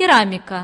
керамика